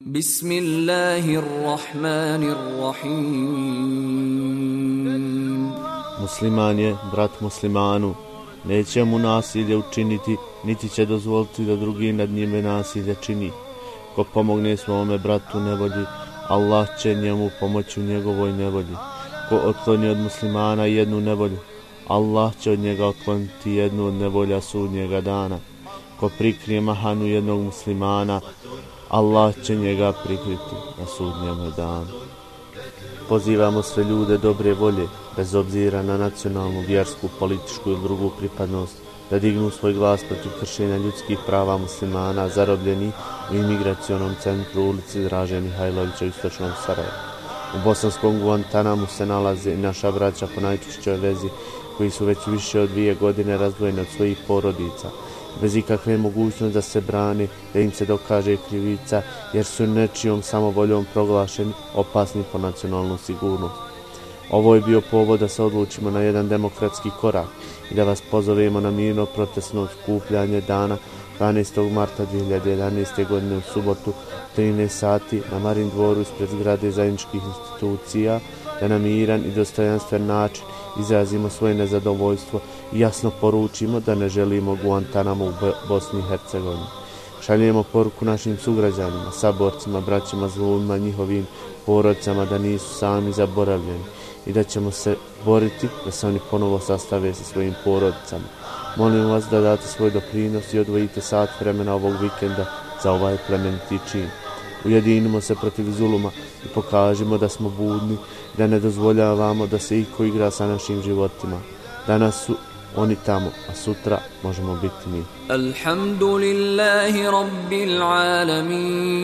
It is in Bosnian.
بسم الله الرحمن الرحيم Musliman je brat muslimanu, neće mu nasilje učiniti, niti će dozvoliti da drugi nad njime nasilje čini. Ko pomogne svome bratu nevolji, Allah će njemu pomoći u njegovoj nevolji. Ko otkloni od muslimana jednu nevolju, Allah će od njega otkloniti jednu od nevolja sudnjega dana. Ko prikrije mahanu jednog muslimana, Allah će njega prikriti na sudnjem danu. Pozivamo sve ljude dobre volje, bez obzira na nacionalnu, vjersku, političku ili drugu pripadnost, da dignu svoj glas protiv kršenja ljudskih prava muslimana zarobljeni u imigracionom centru ulici Draže Mihajlovića u istočnom Sarajevu. U bosanskom Guantanamu se nalaze i naša braća po najčešćoj vezi koji su već više od dvije godine razdvojeni od svojih porodica, bez ikakve mogućnosti da se brane, da im se dokaže krivica, jer su nečijom samovoljom proglašeni opasni po nacionalnu sigurnost. Ovo je bio povod da se odlučimo na jedan demokratski korak i da vas pozovemo na mirno protestno skupljanje dana 12. marta 2011. godine u subotu 13 sati na Marin dvoru ispred zgrade zajedničkih institucija da na miran i dostojanstven način izrazimo svoje nezadovoljstvo i jasno poručimo da ne želimo Guantanamo u Bosni i Hercegovini. Šaljemo poruku našim sugrađanima, saborcima, braćima, zlovima, njihovim porodicama da nisu sami zaboravljeni i da ćemo se boriti da se oni ponovo sastave sa svojim porodicama. Molim vas da date svoj doprinos i odvojite sat vremena ovog vikenda za ovaj plemeniti čin ujedinimo se protiv Zuluma i pokažimo da smo budni, da ne dozvoljavamo da se iko igra sa našim životima. Danas su oni tamo, a sutra možemo biti mi. Alhamdulillahi Rabbil Alamin